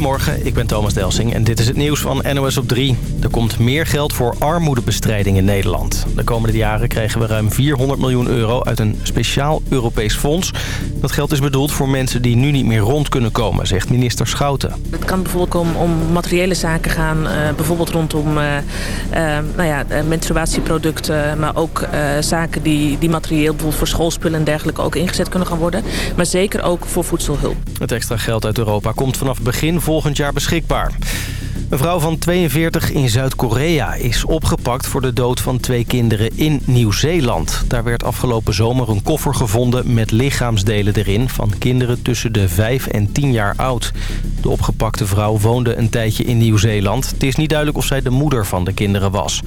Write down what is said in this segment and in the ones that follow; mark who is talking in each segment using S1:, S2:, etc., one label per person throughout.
S1: Goedemorgen, ik ben Thomas Delsing en dit is het nieuws van NOS op 3. Er komt meer geld voor armoedebestrijding in Nederland. De komende jaren krijgen we ruim 400 miljoen euro uit een speciaal Europees fonds. Dat geld is bedoeld voor mensen die nu niet meer rond kunnen komen, zegt minister Schouten.
S2: Het kan bijvoorbeeld om, om materiële zaken gaan, uh, bijvoorbeeld rondom uh, uh, nou ja, menstruatieproducten... maar ook zaken die, die materieel bijvoorbeeld voor schoolspullen en dergelijke ook ingezet kunnen gaan worden. Maar zeker ook voor voedselhulp.
S1: Het extra geld uit Europa komt vanaf begin volgend jaar beschikbaar. Een vrouw van 42 in Zuid-Korea is opgepakt voor de dood van twee kinderen in Nieuw-Zeeland. Daar werd afgelopen zomer een koffer gevonden met lichaamsdelen erin van kinderen tussen de 5 en 10 jaar oud. De opgepakte vrouw woonde een tijdje in Nieuw-Zeeland. Het is niet duidelijk of zij de moeder van de kinderen was.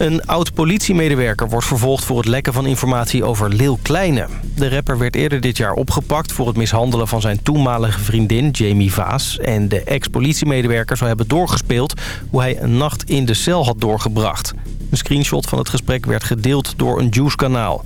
S1: Een oud-politiemedewerker wordt vervolgd voor het lekken van informatie over Lil Kleine. De rapper werd eerder dit jaar opgepakt voor het mishandelen van zijn toenmalige vriendin Jamie Vaas. En de ex-politiemedewerker zou hebben doorgespeeld hoe hij een nacht in de cel had doorgebracht. Een screenshot van het gesprek werd gedeeld door een Juice-kanaal.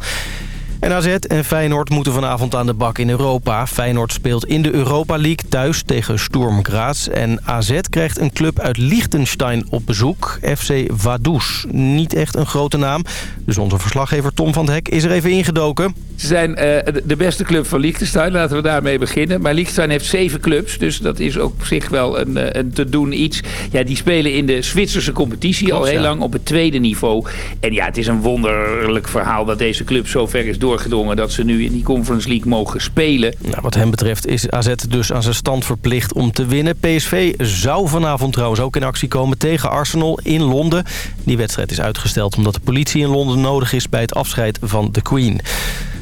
S1: En AZ en Feyenoord moeten vanavond aan de bak in Europa. Feyenoord speelt in de Europa League thuis tegen Sturm Graz. En AZ krijgt een club uit Liechtenstein op bezoek. FC Vaduz. Niet echt een grote naam. Dus onze verslaggever Tom van het Hek is er even ingedoken.
S3: Ze zijn uh, de beste club van Liechtenstein. Laten we daarmee beginnen. Maar Liechtenstein heeft zeven clubs. Dus dat is ook op zich wel een, eh, een te doen iets. Ja, die spelen in de Zwitserse competitie Klopt, al heel ja. lang op het tweede niveau. En ja, het is een wonderlijk verhaal dat deze club zo ver is doorgedrongen... dat ze nu in die Conference League mogen spelen.
S1: Nou, wat hem betreft is AZ dus aan zijn stand verplicht om te winnen. PSV zou vanavond trouwens ook in actie komen tegen Arsenal in Londen. Die wedstrijd is uitgesteld omdat de politie in Londen nodig is... bij het afscheid van de Queen.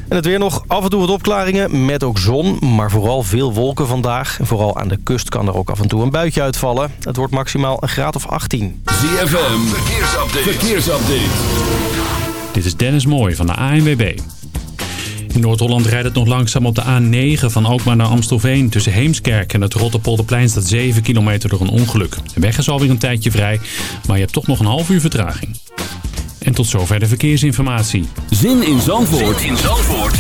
S1: En het weer nog af en toe wat opklaringen met ook zon, maar vooral veel wolken vandaag. En vooral aan de kust kan er ook af en toe een buitje uitvallen. Het wordt maximaal een graad of 18.
S4: ZFM, verkeersupdate. verkeersupdate.
S5: Dit is Dennis Mooij van de ANWB. In Noord-Holland rijdt het nog langzaam op de A9 van Alkmaar naar Amstelveen. Tussen Heemskerk en het Rotterpolderplein staat 7 kilometer door een ongeluk. De weg is alweer een tijdje vrij, maar je hebt toch nog een half uur vertraging. En tot zover de verkeersinformatie.
S4: Zin in Zandvoort, zin in Zandvoort.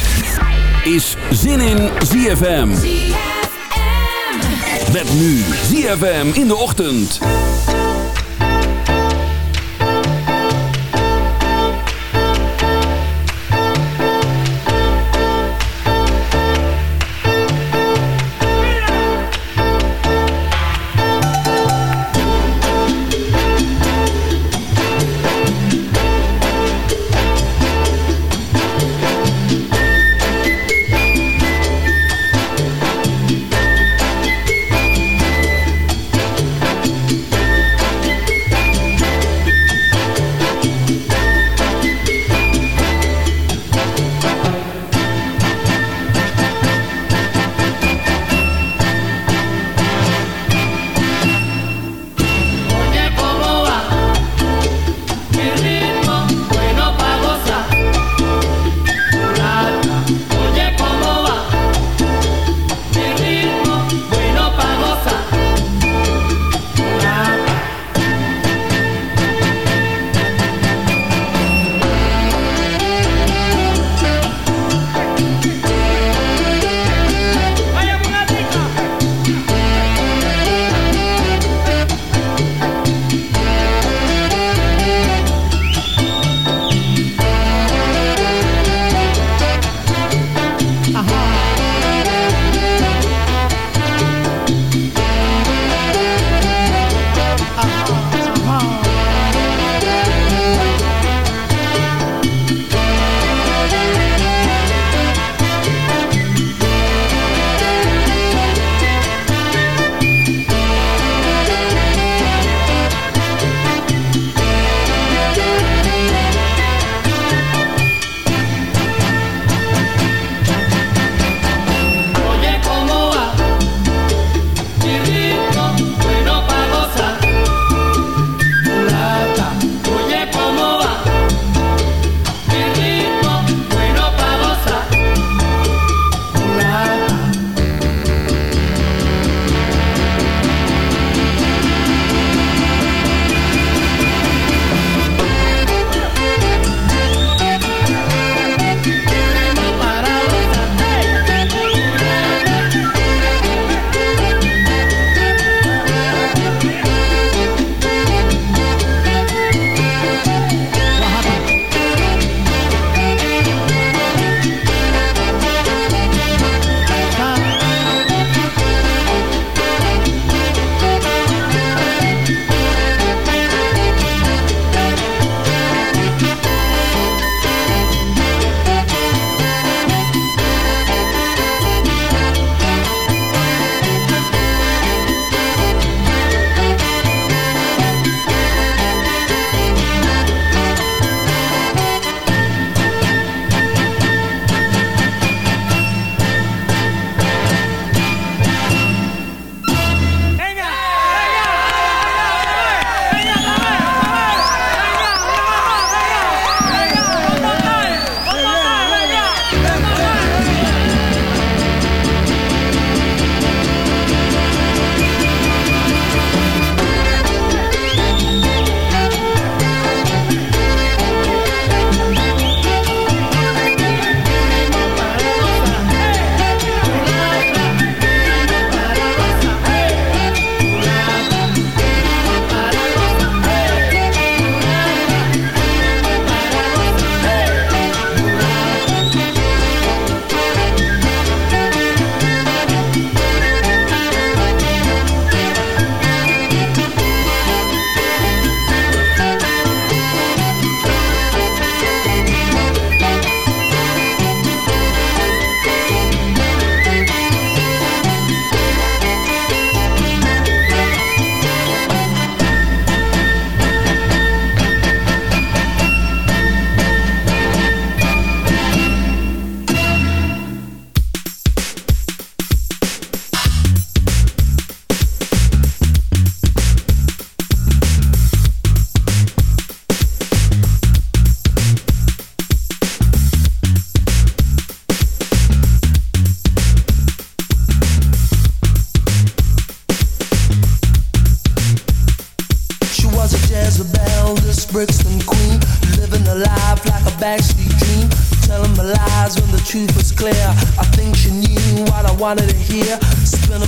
S4: is Zin in ZFM. ZFM. Met nu ZFM in de ochtend.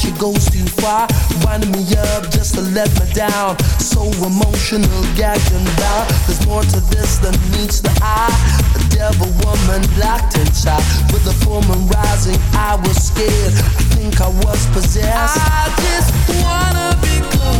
S6: she goes too far Winding me up just to let me down. So emotional, gagged bound There's more to this than meets the eye. A devil woman locked inside With the full moon rising, I was scared. I think I was possessed. I just wanna be close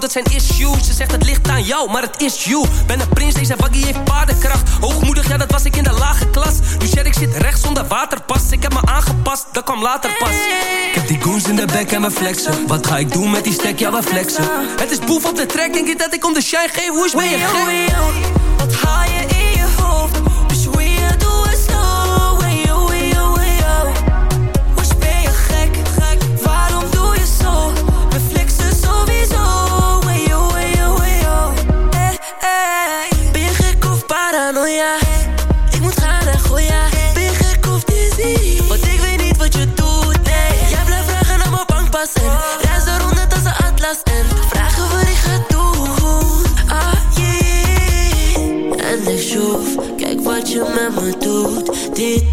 S7: mijn vrouw, dat zijn issues. Ze zegt het ligt aan jou, maar het is you. Ben een prins, deze waggie heeft paardenkracht. Hoogmoedig, ja, dat was ik in de lage klas. Nu shit, ik zit rechts zonder waterpas. Ik heb me aangepast, dat kwam later pas. Ik heb die goons in de bek en mijn flexen. Wat ga ik doen met die stek, ja, we flexen. Het is boef op de track, denk je dat ik om de shine geef? Hoe is ben je? Wat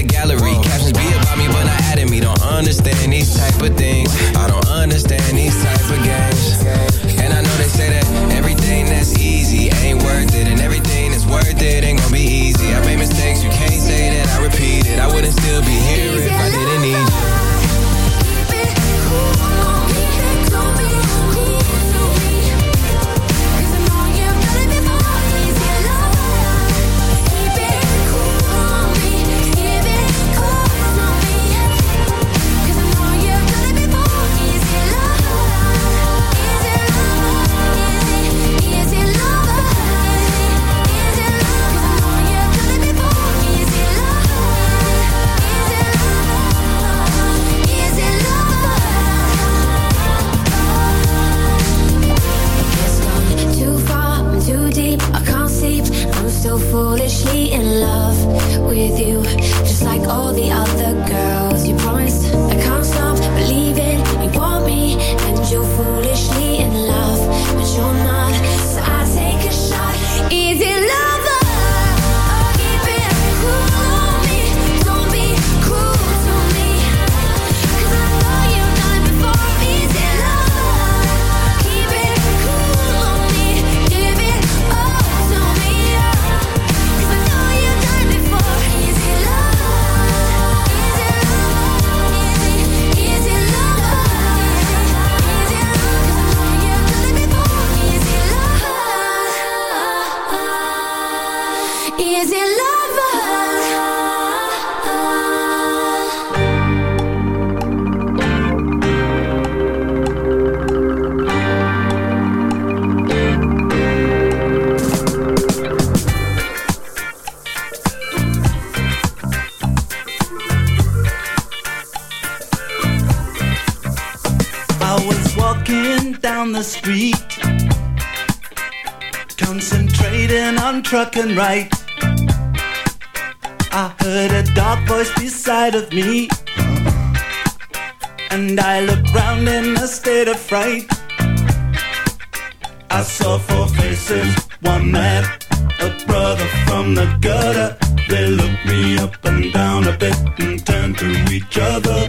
S8: a gallery. Captions be about me, but not adding me. Don't understand
S9: these type of things. I don't understand these type of games. Street, concentrating on trucking right. I heard a dark voice beside of me, and I looked round in a state of fright. I saw four faces, one man, a brother from the gutter. They looked me up and down a bit and turned to each other.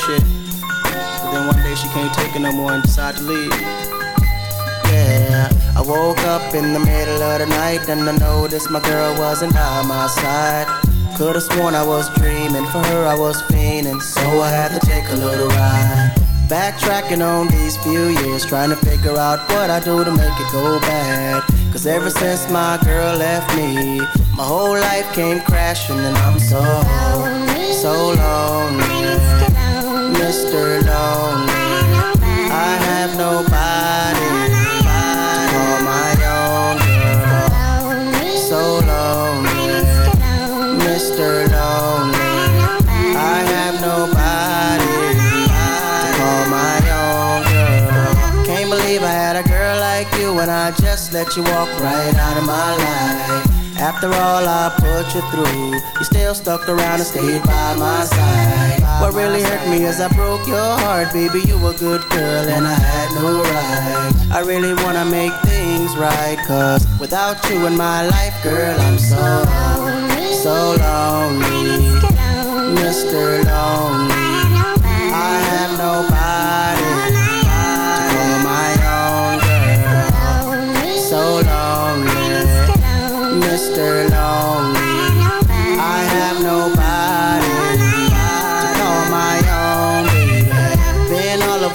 S10: bullshit. But then one day she can't take it no more and decided to leave. Yeah, I woke up in the middle of the night and I noticed my girl wasn't by my side. Could've sworn I was dreaming, for her I was fiending, so I had to take a little ride. Backtracking on these few years, trying to figure out what I do to make it go bad. Cause ever since my girl left me, my whole life came crashing and I'm so, so lonely. Mr. Lonely. I have nobody call my own girl. So lonely. Mr. Lonely. I have nobody call my own girl. Can't believe I had a girl like you and I just let you walk right out of my life. After all I put you through, you still stuck around and stayed by my side. What really hurt me is I broke your heart, baby. You were a good girl and I had no right. I really wanna make things right, cause without you in my life, girl, I'm so, so lonely. Mr. Lonely.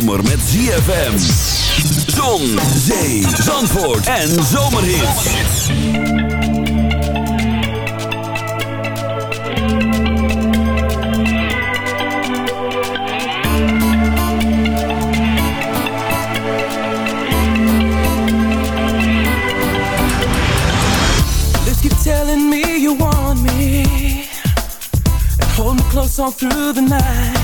S4: zomer met ZFM. Zon, zee, zandvoort en
S11: zomerhit. telling me you want me And hold me close all through the night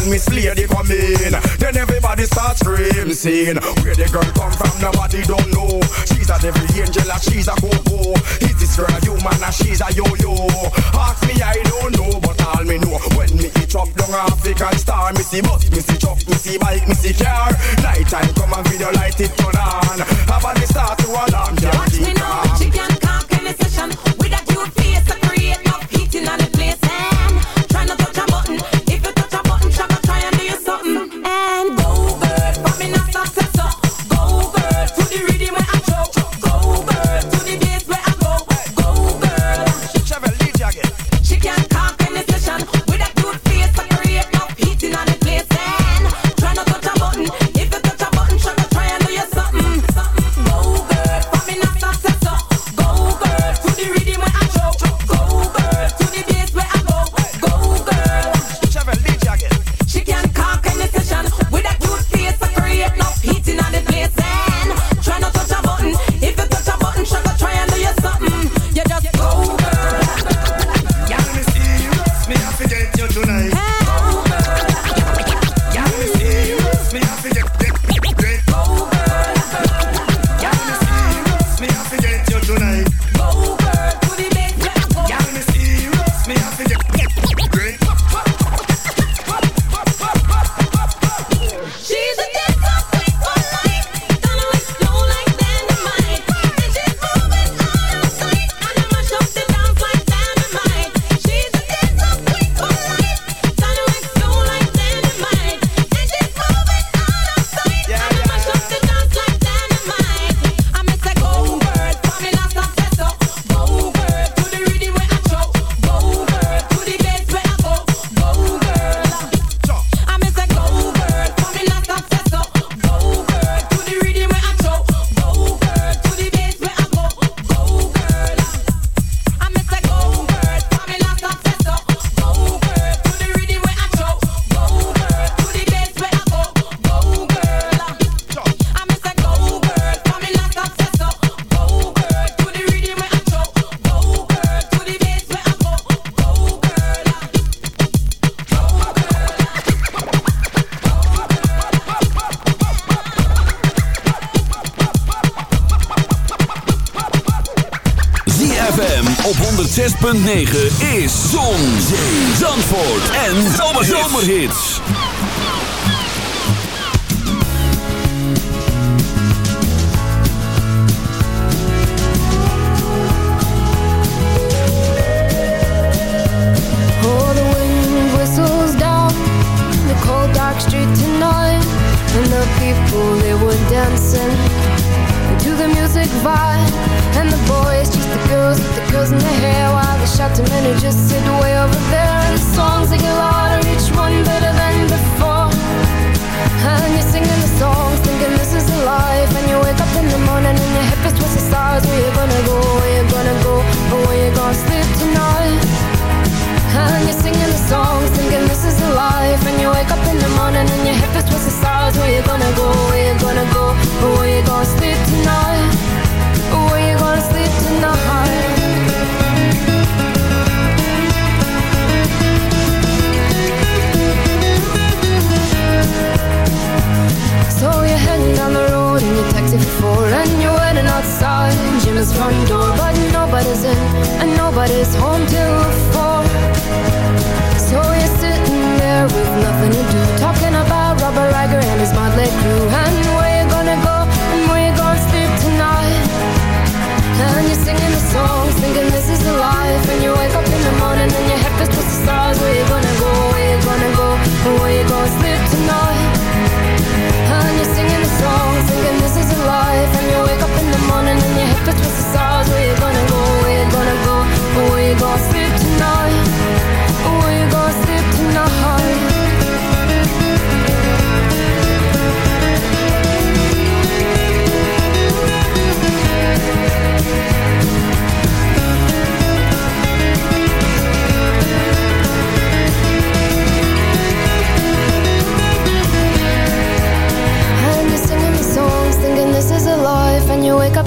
S12: when Miss Lady come in. Then everybody starts screaming, saying, Where the girl come from, nobody don't know. She's a devil angel, and she's a go-go. Is this girl a human, and she's a yo-yo? Ask me, I don't know, but all me know. When me eat up down African star, Missy see bus, missy truck, missy bike, missy car. Night time come and video light it turn on. Have a start to alarm, yeah,
S13: Watch.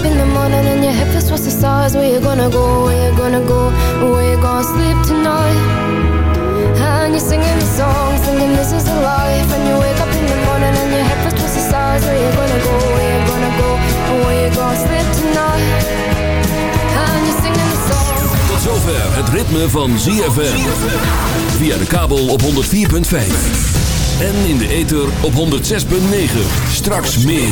S13: in the
S14: morning and your head feels towards the stars Where you gonna go, where you gonna go Where you gonna sleep tonight? And you're singing the song, singing this is a life. And you wake up in the morning and your head feels towards the stars Where you gonna go, where you gonna go Where you gonna sleep tonight? And you're singing the song.
S4: Tot zover het ritme van ZFM Via de kabel op 104.5 en in de ether op 106.9. Straks meer.